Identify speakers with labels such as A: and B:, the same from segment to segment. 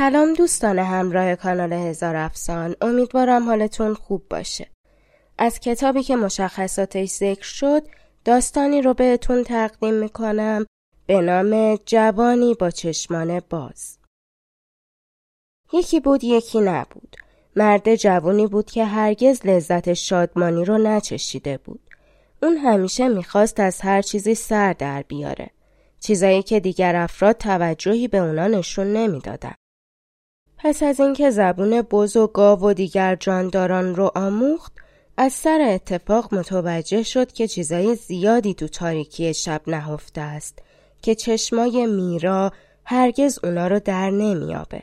A: سلام دوستان همراه کانال هزار افسان. امیدوارم حالتون خوب باشه. از کتابی که مشخصاتش ذکر شد داستانی رو بهتون تقدیم می‌کنم. به نام جوانی با چشمان باز. یکی بود یکی نبود. مرد جوانی بود که هرگز لذت شادمانی رو نچشیده بود. اون همیشه می‌خواست از هر چیزی سر در بیاره. چیزایی که دیگر افراد توجهی به اونا نشون نمی‌دادن. پس از اینکه زبون بز و گاو و دیگر جانداران رو آموخت از سر اتفاق متوجه شد که چیزای زیادی تو تاریکی شب نهفته است که چشمای میرا هرگز اونا رو در نمیابه.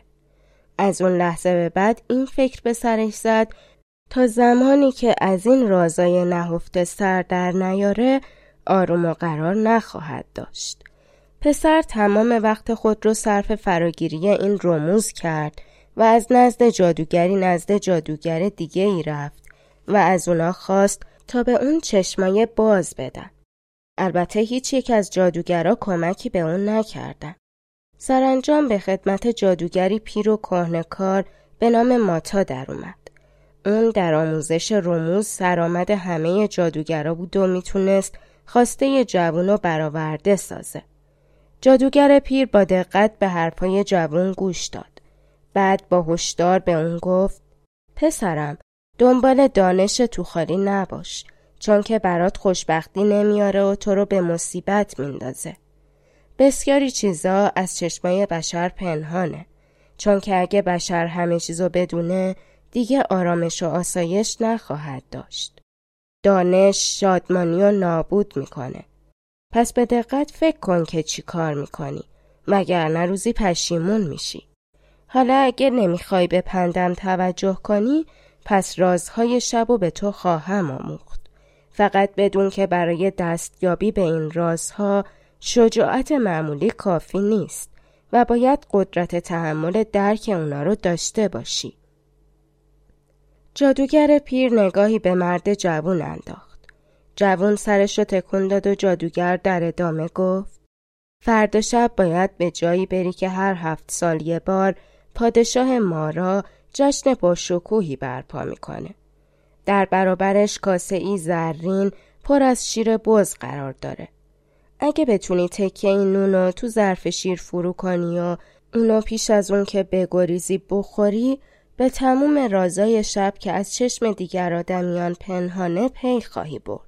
A: از اون لحظه به بعد این فکر به سرش زد تا زمانی که از این رازای نهفته سر در نیاره آروم و قرار نخواهد داشت. پسر تمام وقت خود رو صرف فراگیری این رموز کرد و از نزد جادوگری نزد جادوگر دیگه ای رفت و از اونا خواست تا به اون چشمای باز بدن. البته هیچ یک از جادوگرا کمکی به اون نکردن. سرانجام به خدمت جادوگری پیر و کهنکار به نام ماتا در اومد. اون در آموزش رموز سرآمد همه جادوگرا بود و می‌تونست خواسته جوون و برآورده سازه. جادوگر پیر با دقت به حرفای جوون گوش داد. بعد با هشدار به اون گفت پسرم دنبال دانش تو خالی نباش چون که برات خوشبختی نمیاره و تو رو به مصیبت میندازه. بسیاری چیزا از چشمای بشر پنهانه چون که اگه بشر همه چیزو بدونه دیگه آرامش و آسایش نخواهد داشت. دانش شادمانی و نابود می‌کنه. پس به دقت فکر کن که چی کار می‌کنی وگرنه روزی پشیمون میشی. حالا اگه نمی‌خوای به پندم توجه کنی پس رازهای شب و به تو خواهم آموخت. فقط بدون که برای دستیابی به این رازها شجاعت معمولی کافی نیست و باید قدرت تحمل درک اونا رو داشته باشی. جادوگر پیر نگاهی به مرد جوون انداخت. جوون سرش رو تکون داد و جادوگر در ادامه گفت فردا شب باید به جایی بری که هر هفت سال یه بار پادشاه مارا جشن با شکوهی برپا می‌کنه. در برابرش کاسه ای زرین پر از شیر بز قرار داره. اگه بتونی تکه این نونو تو ظرف شیر فرو کنی و اونو پیش از اون که بگریزی بخوری به تموم رازای شب که از چشم دیگر آدمیان پنهانه پی خواهی برد.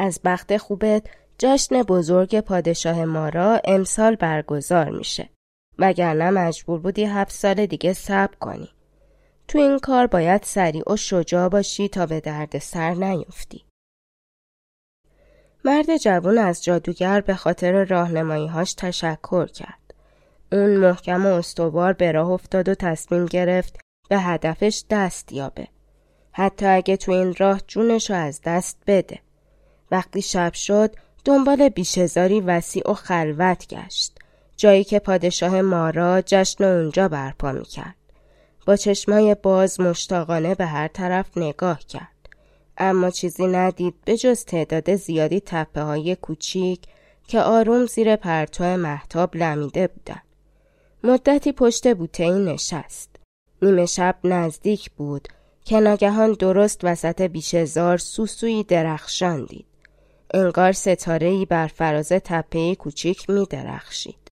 A: از بخت خوبت جشن بزرگ پادشاه مارا امسال برگزار میشه. وگرنه مجبور بودی هفت سال دیگه صبر کنی. تو این کار باید سریع و شجاع باشی تا به درد سر نیفتی. مرد جوان از جادوگر به خاطر راهنماییهاش تشکر کرد. اون محکم و استوار به راه افتاد و تصمیم گرفت به هدفش دست یابه. حتی اگه تو این راه جونش رو از دست بده. وقتی شب شد دنبال بیشزاری وسیع و خلوت گشت. جایی که پادشاه مارا جشن اونجا برپا می‌کرد. با چشمای باز مشتاقانه به هر طرف نگاه کرد. اما چیزی ندید به جز تعداد زیادی تپه های کوچیک که آروم زیر پرتو محتاب لمیده بودند. مدتی پشت بوته این نشست. نیمه شب نزدیک بود که ناگهان درست وسط بیشزار سوسوی درخشان دید. انگار ستاره بر فراز تپه کوچیک می درخشید.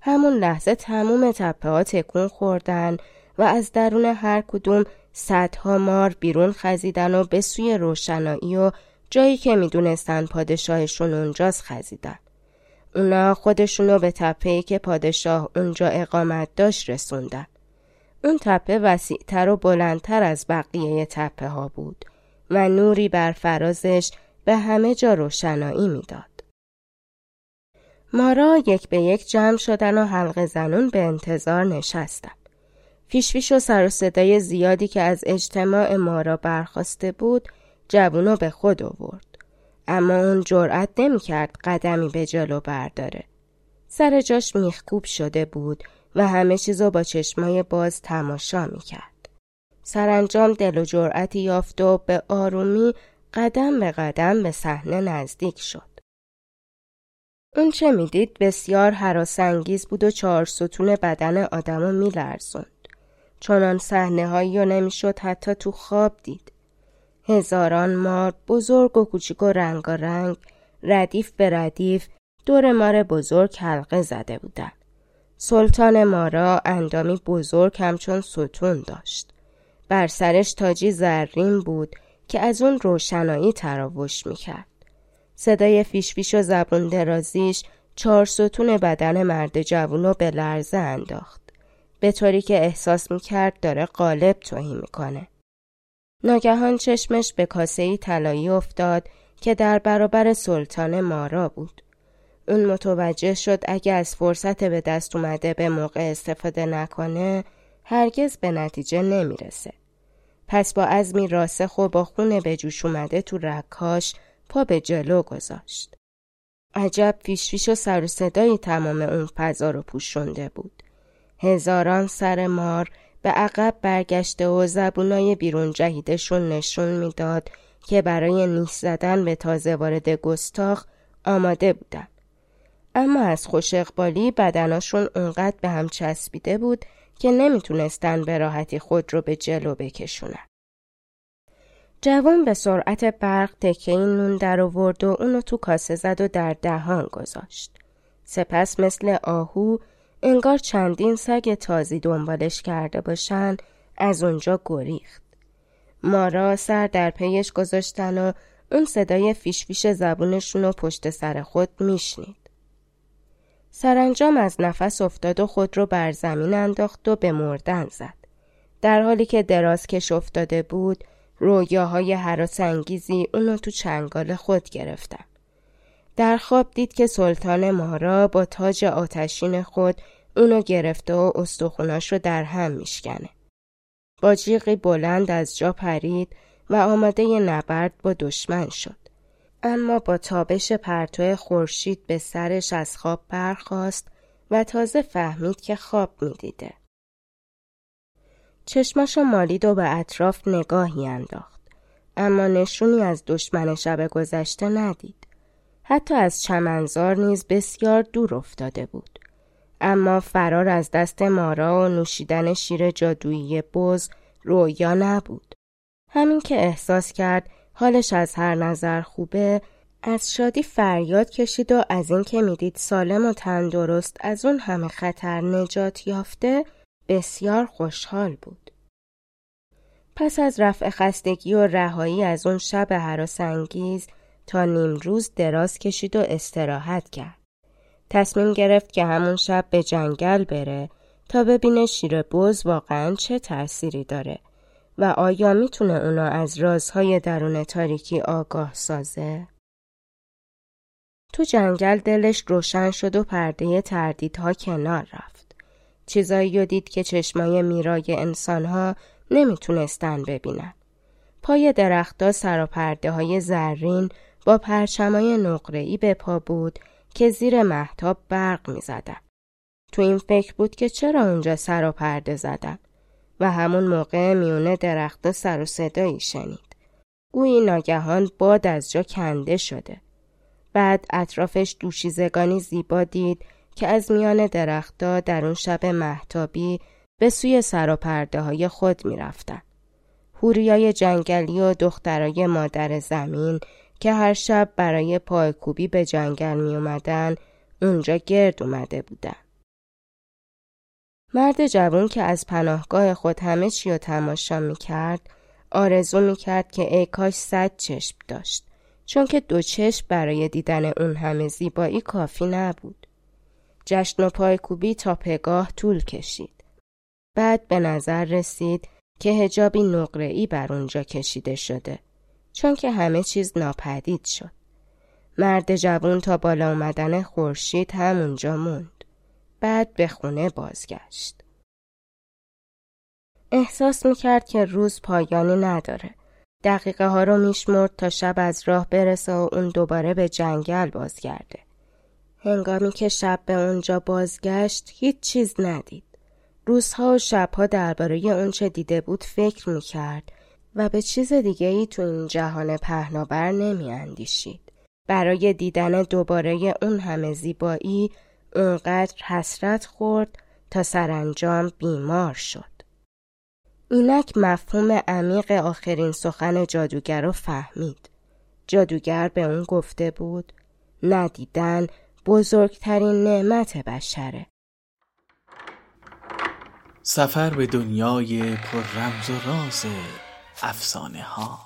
A: همون لحظه تموم تپه ها تکون خوردن و از درون هر کدوم صدها مار بیرون خزیدن و به سوی روشنایی و جایی که می‌دونستن پادشاهشون اونجاست خزیدن. اونا خودشونو به تپهی که پادشاه اونجا اقامت داشت رسوندن. اون تپه وسیعتر و بلندتر از بقیه تپه ها بود و نوری بر فرازش به همه جا روشنایی می‌داد. مارا یک به یک جمع شدن و حلقه زنون به انتظار نشستن. فیشفیش و سر و صدای زیادی که از اجتماع مارا برخواسته بود جوونو به خود آورد. اما اون جرأت نمی‌کرد قدمی به جلو برداره. سر جاش میخکوب شده بود و همه چیزو با چشمای باز تماشا می‌کرد. سرانجام دل و جرأتی یافت و به آرومی قدم به قدم به صحنه نزدیک شد. اون چه می‌دید بسیار حراسانگیز بود و چهار ستون بدن آدمو میلرزوند. چنان صحنه هایی نمی‌شد حتی تو خواب دید. هزاران مار بزرگ و کوچیک و رنگ رنگ ردیف به ردیف دور مار بزرگ حلقه زده بودند. سلطان مارا اندامی بزرگ همچون ستون داشت. بر سرش تاجی زرین بود که از اون روشنایی تراوش می‌کرد. صدای فیشفیش و زبون درازیش چهار ستون بدن مرد جوونو به لرزه انداخت. به طوری که احساس می‌کرد داره قالب توهی می‌کنه. ناگهان چشمش به کاسه طلایی افتاد که در برابر سلطان مارا بود. اون متوجه شد اگه از فرصت به دست اومده به موقع استفاده نکنه هرگز به نتیجه نمی‌رسه. پس با عزمی راسخ و با خون به جوش اومده تو رکاش پا به جلو گذاشت. عجب فیشفیش و سر و صدایی تمام اون فضا رو پوشونده بود. هزاران سر مار به عقب برگشته و زبونای بیرون جهیدشون نشون می‌داد که برای نیست زدن به تازه وارد گستاخ آماده بودن. اما از خوش اقبالی بدناشون اونقدر به هم چسبیده بود که نمی‌تونستن به راحتی خود رو به جلو بکشونن. جوان به سرعت برق تکه این نون در آورد و اونو تو کاسه زد و در دهان گذاشت. سپس مثل آهو انگار چندین سگ تازی دنبالش کرده باشن از اونجا گریخت. مارا سر در پیش گذاشتن و اون صدای فیشفیش زبونشون رو پشت سر خود میشنید. سرانجام از نفس افتاد و خود رو بر زمین انداخت و به مردن زد. در حالی که دراز کش افتاده بود، رویاهای حراس انگیزی اونو تو چنگال خود گرفتن. در خواب دید که سلطان مارا با تاج آتشین خود اونو گرفته و استخوناش رو در هم میشکنه. با جیغی بلند از جا پرید و آماده نبرد با دشمن شد. اما با تابش پرتو خورشید به سرش از خواب برخاست و تازه فهمید که خواب می‌دیده. چشماشو مالید و به اطراف نگاهی انداخت. اما نشونی از دشمن شب گذشته ندید. حتی از چمنزار نیز بسیار دور افتاده بود. اما فرار از دست مارا و نوشیدن شیر جادویی بز رویا نبود. همین که احساس کرد حالش از هر نظر خوبه از شادی فریاد کشید و از اینکه می‌دید سالم و تندرست از اون همه خطر نجات یافته بسیار خوشحال بود. پس از رفع خستگی و رهایی از اون شب انگیز تا نیم روز دراز کشید و استراحت کرد. تصمیم گرفت که همون شب به جنگل بره تا ببینه شیر بز واقعا چه تأثیری داره و آیا می‌تونه اونا از رازهای درون تاریکی آگاه سازه؟ تو جنگل دلش روشن شد و پرده تردیدها کنار رفت. چیزایی رو دید که چشمای میرای انسانها نمی‌تونستن ببینن. پای درختها سر و پرده های زرین با پرچمای نقره‌ای به پا بود که زیر محتاب برق می زدن. تو این فکر بود که چرا اونجا سر و پرده زدن و همون موقع میونه درخت سر و صدایی شنید. گویی ناگهان باد از جا کنده شده. بعد اطرافش دوشیزگانی زیبا دید که از میان درختها در اون شب محتابی به سوی سر و پرده های خود می رفتن. هوریای جنگلی و دخترای مادر زمین که هر شب برای پایکوبی به جنگل می اومدن اونجا گرد اومده بودن. مرد جوان که از پناهگاه خود همه چی رو تماشا می کرد آرزو می کرد که ای کاش صد چشم داشت چون که دو چشم برای دیدن اون همه زیبایی کافی نبود. جشن و پایکوبی تا پگاه طول کشید. بعد به نظر رسید که هجابی نقره‌ای بر اونجا کشیده شده چون که همه چیز ناپدید شد. مرد جوون تا بالا اومدن خورشید همونجا موند. بعد به خونه بازگشت. احساس می‌کرد که روز پایانی نداره. دقیقه ها رو میشمرد تا شب از راه برسه و اون دوباره به جنگل بازگرده. هنگامی که شب به اونجا بازگشت هیچ چیز ندید. روزها و شبها درباره اونچه دیده بود فکر می‌کرد و به چیز دیگه ای تو این جهان پهناور نمی اندیشید. برای دیدن دوباره اون همه زیبایی اونقدر حسرت خورد تا سرانجام بیمار شد. اینک مفهوم عمیق آخرین سخن جادوگر رو فهمید. جادوگر به اون گفته بود ندیدن بزرگترین نعمت بشره.
B: سفر به دنیای پر رمز و راز افسانه ها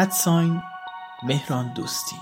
B: ادساین مهران دوستی.